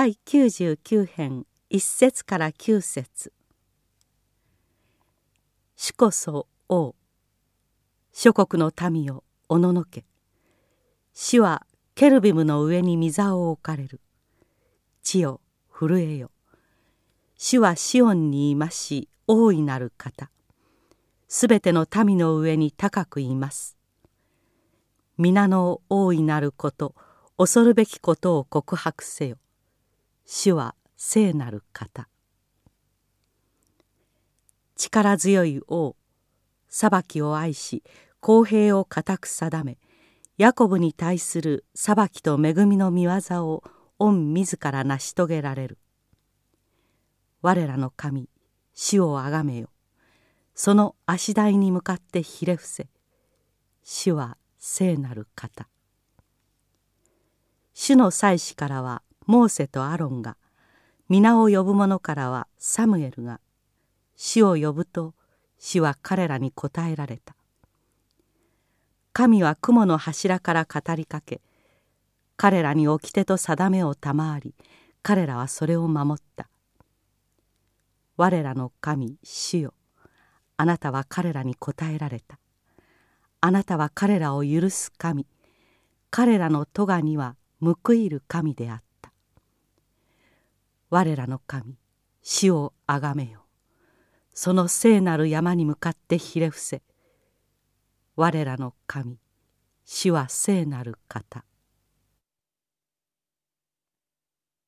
第99編一節から九節。主こそ王。諸国の民をおののけ。死はケルビムの上に御座を置かれる。地よ震えよ。主はシオンにいまし大いなる方。すべての民の上に高くいます。皆の大いなること恐るべきことを告白せよ。主は聖なる方。力強い王裁きを愛し公平を固く定めヤコブに対する裁きと恵みの御業を御自ら成し遂げられる。我らの神主をあがめよ。その足台に向かってひれ伏せ主は聖なる方。主の祭司からはモーセとアロンが皆を呼ぶ者からはサムエルが主を呼ぶと主は彼らに答えられた。神は雲の柱から語りかけ彼らに掟と定めを賜り彼らはそれを守った。我らの神主よ。あなたは彼らに答えられた。あなたは彼らを許す神。彼らの咎には報いる神であった。我らの神死をあがめよ。その聖なる山に向かってひれ伏せ。我らの神死は聖なる方。